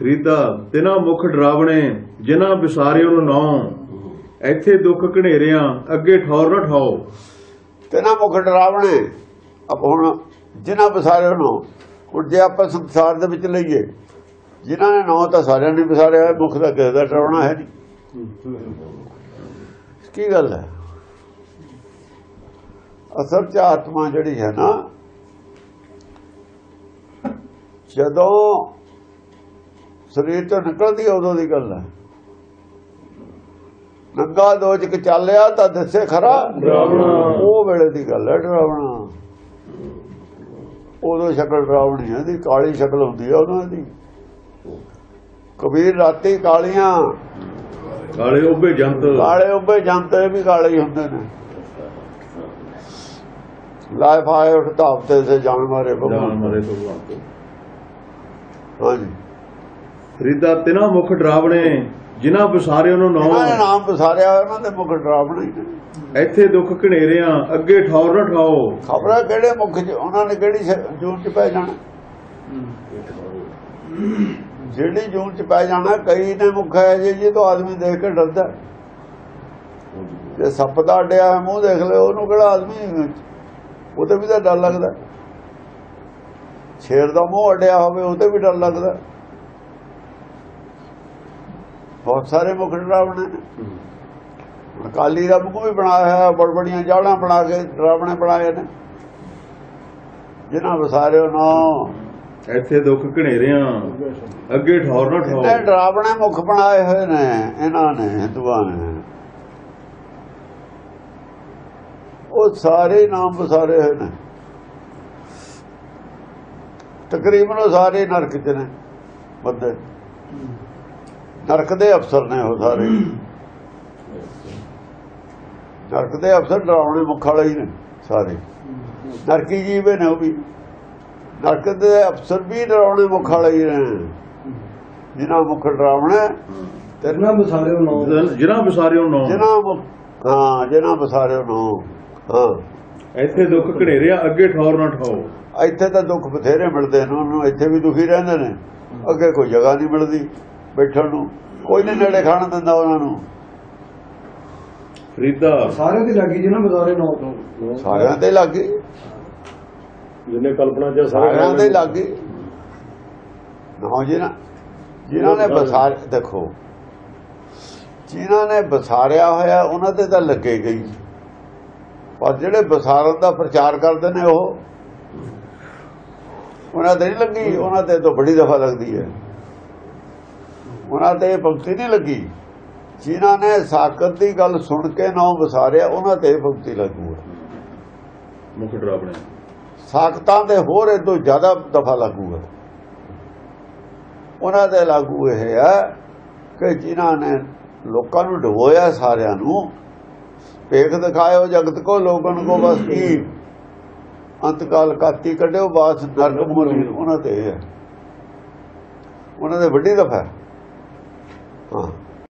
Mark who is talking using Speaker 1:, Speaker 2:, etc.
Speaker 1: ਫਰੀਦਾ ਤਿਨਾ ਮੁਖ ਡਰਾਵਣੇ, ਜਿਨ੍ਹਾਂ ਵਿਸਾਰਿਓ ਨੂੰ ਨੌ ਇੱਥੇ ਦੁੱਖ ਘਨੇਰਿਆਂ, ਅੱਗੇ ਠੌਰ ਨਾ ਠਾਓ।
Speaker 2: ਤੇ ਮੁਖ ਡਰਾਵਣੇ ਅਬ ਹੁਣ ਜਿਨ੍ਹਾਂ ਬਸਾਰਿਆਂ ਨੂੰ ਹੁਣ ਜੇ ਆਪਾਂ ਸੰਸਾਰ ਦੇ ਵਿੱਚ ਲਈਏ, ਜਿਨ੍ਹਾਂ ਨੇ ਨੌ ਤਾਂ ਸਾਰਿਆਂ ਨੇ ਵਿਸਾਰਿਆ, ਮੁਖ ਦਾ ਕਿਸੇ ਦਾ ਡਰਾਉਣਾ ਹੈ ਨਹੀਂ। ਕੀ ਗੱਲ ਹੈ? ਅਸਲ ਚ ਆਤਮਾ ਜਿਹੜੀ ਹੈ ਨਾ, ਜਦੋਂ ਸਰੀਰ ਤੋਂ ਨਿਕਲਦੀ ਉਦੋਂ ਦੀ ਗੱਲ ਹੈ। ਨੰਗਾ ਦੋਜਕ ਚੱਲਿਆ ਤਾਂ ਦੱਸੇ ਖਰਾ।
Speaker 1: ਡਰਾਵਣਾ।
Speaker 2: ਉਹ ਵੇਲੇ ਦੀ ਗੱਲ ਹੈ ਡਰਾਵਣਾ। ਉਦੋਂ ਸ਼ਕਲ ਡਰਾਵਣੀ ਹੈ ਦੀ ਕਾਲੀ ਸ਼ਕਲ ਹੁੰਦੀ ਹੈ ਉਹਨਾਂ ਦੀ ਕਬੀਰ ਰਾਤੀ ਕਾਲੀਆਂ।
Speaker 1: ਕਾਲੇ ਉੱਭੇ ਜੰਤ।
Speaker 2: ਕਾਲੇ ਉੱਭੇ ਜਾਂਦੇ ਵੀ ਕਾਲੇ ਹੀ ਹੁੰਦੇ ਨੇ। ਲਾਇ ਫਾਇ ਉਠ ਧਾਪਤੇ ਸੇ ਜਾਨ ਮਾਰੇ ਭਗਵਾਨ।
Speaker 1: ਮਾਰੇ ਭਗਵਾਨ
Speaker 2: ਹਾਂਜੀ।
Speaker 1: ਫਰੀਦਾ ਤਿਨਾ ਮੁਖ ਡਰਾਵਣੇ ਜਿਨ੍ਹਾਂ ਵਿਸਾਰਿਓ ਨੂੰ ਨੌ।
Speaker 2: ਇਹਨਾਂ ਨੇ ਨਾਮ ਬਸਾਰਿਆ ਉਹਨਾਂ ਦੇ ਮੁਖ ਡਰਾਵਣੇ
Speaker 1: ਇੱਥੇ ਦੁੱਖ ਘਨੇਰਿਆਂ ਅੱਗੇ ਠੌਰ ਨਾ ਠਾਓ।
Speaker 2: ਖਬਰਾਂ ਕਿਹੜੇ ਮੁਖ ਚ ਉਹਨਾਂ ਨੇ ਕਿਹੜੀ ਜੂਨ ਚ ਪੈ ਜਾਣਾ? ਜਿਹੜੀ ਜੂਨ ਚ ਪੈ ਜਾਣਾ ਕਈ ਨੇ ਮੁਖ ਹੈ ਜੀ ਜੀ ਤੋਂ ਆਦਮੀ ਦੇਖ ਕੇ ਡਰਦਾ। ਜੇ ਸੱਪ ਦਾ ਅੱਡਿਆ ਹੋਇਆ ਮੂੰਹ ਦੇਖ ਲਿਓ ਉਹਨੂੰ ਕਿਹੜਾ ਆਦਮੀ ਉਹਦੇ ਵੀ ਤਾਂ ਡਰ ਲੱਗਦਾ ਸ਼ੇਰ ਦਾ ਮੂੰਹ ਅੱਡਿਆ ਹੋਵੇ ਉਹਦੇ ਵੀ ਡਰ ਲੱਗਦਾ ਬਹੁਤ ਸਾਰੇ ਮੁਖ ਡਰਾਵਣੇ ਨੇ। ਹੁਣ ਕਾਲੀ ਦਾ ਮੂੰਹ ਵੀ ਬਣਾਇਆ ਹੋਇਆ ਬੜ ਬੜੀਆਂ ਜਾਲਾਂ ਬਣਾ ਕੇ ਡਰਾਵਣੇ ਬਣਾਏ ਨੇ। ਜਿਨ੍ਹਾਂ ਵਸਾਰਿਓ ਨਾ।
Speaker 1: ਇੱਥੇ ਦੁੱਖ ਘਨੇਰਿਆਂ ਅੱਗੇ ਠੌਰ ਨਾ ਠਾਓ
Speaker 2: ਇਹ ਡਰਾਵਣੇ ਮੁਖ ਬਣਾਏ ਹੋਏ ਨੇ ਇਹਨਾਂ ਨੇ ਹਿੰਦੂਆਂ ਨੇ। ਉਹ ਸਾਰੇ ਨਾਮ ਵਸਾਰੇ ਹੋਏ ਨੇ। ਤਕਰੀਬਨ ਉਹ ਸਾਰੇ ਨਰਕ ਚ ਨੇ ਬੰਦੇ। ਨਰਕ ਦੇ ਅਫਸਰ ਨੇ ਉਹ ਸਾਰੇ। ਨਰਕ ਦੇ ਅਫਸਰ ਡਰਾਵਣੇ ਮੁਖ ਵਾਲੇ ਹੀ ਨੇ ਸਾਰੇ। ਨਰਕੀ ਜੀਵੇ ਨੇ ਉਹ ਵੀ। ਨਰਕ ਦੇ ਅਫਸਰ ਵੀ ਡਰਾਵਣੇ ਮੁਖ ਵਾਲੇ ਹੀ ਨੇ। ਜਿਨ੍ਹਾਂ ਮੁਖ ਡਰਾਵਣਾ ਤੇ
Speaker 3: ਨਾ ਬਸਾਰੇ ਨੌ
Speaker 1: ਜਿਨ੍ਹਾਂ ਵਿਸਾਰਿਓ ਨੌ
Speaker 2: ਜਿਨ੍ਹਾਂ ਮੁਖ ਹਾਂ ਜਿਨ੍ਹਾਂ ਬਸਾਰਿਓ ਨੂੰ ਹਾਂ।
Speaker 1: ਇੱਥੇ ਦੁੱਖ ਘਨੇਰਿਆਂ ਅੱਗੇ ਠੌਰ ਨਾ ਠਾਓ।
Speaker 2: ਇੱਥੇ ਤਾਂ ਦੁੱਖ ਬਥੇਰੇ ਮਿਲਦੇ ਨੇ ਉਹਨੂੰ। ਇੱਥੇ ਵੀ ਦੁਖੀ ਰਹਿੰਦੇ ਨੇ। ਅੱਗੇ ਕੋਈ ਜਗ੍ਹਾ ਨਹੀਂ ਮਿਲਦੀ। ਬੈਠਣ ਨੂੰ। ਕੋਈ ਨਹੀਂ ਨੇੜੇ ਖਾਣ ਦਿੰਦਾ ਉਹਨਾਂ ਨੂੰ।
Speaker 1: ਫਰੀਦਾ।
Speaker 3: ਸਾਰੇ ਦੀ ਲੱਗੀ ਜਿਹਨਾਂ ਬਸਾਰੇ ਨੌ ਤੋਂ।
Speaker 2: ਸਾਰਿਆਂ ਦੇ ਲੱਗੇ
Speaker 4: ਜਿੰਨੇ ਕਲਪਨਾ ਚ
Speaker 2: ਸਾਰਿਆਂ ਦੇ ਲੱਗੇ ਨਾ ਜਿਹਨਾਂ ਜਿਨ੍ਹਾਂ ਨੇ ਬਸਾਰ ਦੇਖੋ ਜਿਨ੍ਹਾਂ ਨੇ ਬਸਾਰਿਆ ਹੋਇਆ ਉਹਨਾਂ ਤੇ ਤਾਂ ਲੱਗੇ ਗਈ। ਪਰ ਜਿਹੜੇ ਬਸਾਰਨ ਦਾ ਪ੍ਰਚਾਰ ਕਰਦੇ ਨੇ ਉਹ ਉਹਨਾਂ ਤੇ ਨਹੀਂ ਲੱਗੀ। ਉਹਨਾਂ ਤੇ ਤਾਂ ਬੜੀ ਦਫਾ ਲੱਗਦੀ ਹੈ। ਉਹਨਾਂ ਤੇ ਭਗਤੀ ਨਹੀਂ ਲੱਗੀ। ਜਿਨ੍ਹਾਂ ਨੇ ਸਾਕਤ ਦੀ ਗੱਲ ਸੁਣ ਕੇ ਨਾ ਬਸਾਰਿਆ ਉਹਨਾਂ ਤੇ ਭਗਤੀ ਲੱਗੂ
Speaker 1: ਮੁਖ ਡਰਾਵਣੇ
Speaker 2: ਸਾਖਤਾਂ ਦੇ ਹੋਰ ਇਹ ਤੋਂ ਜ਼ਿਆਦਾ ਦਫਾ ਲਾਗੂ ਹੈ ਉਹਨਾਂ ਦੇ ਲਾਗੂ ਇਹ ਹੈ ਕਿ ਜਿਨ੍ਹਾਂ ਨੇ ਲੋਕਾਂ ਨੂੰ ਡਬੋਇਆ ਸਾਰਿਆਂ ਨੂੰ ਭੇਖ ਦਿਖਾਇਓ ਜਗਤ ਕੋ ਲੋਕਨ ਕੋ ਬਸ ਕੀ। ਅੰਤਕਾਲ ਕਾਤੀ ਕੱਢਿਓ ਬਾਸ ਨਰਕ ਮੂਲੀ ਉਹਨਾਂ ਤੇ ਹੈ ਉਹਨਾਂ ਦੇ ਵੱਡੀ ਦਫਾ 啊。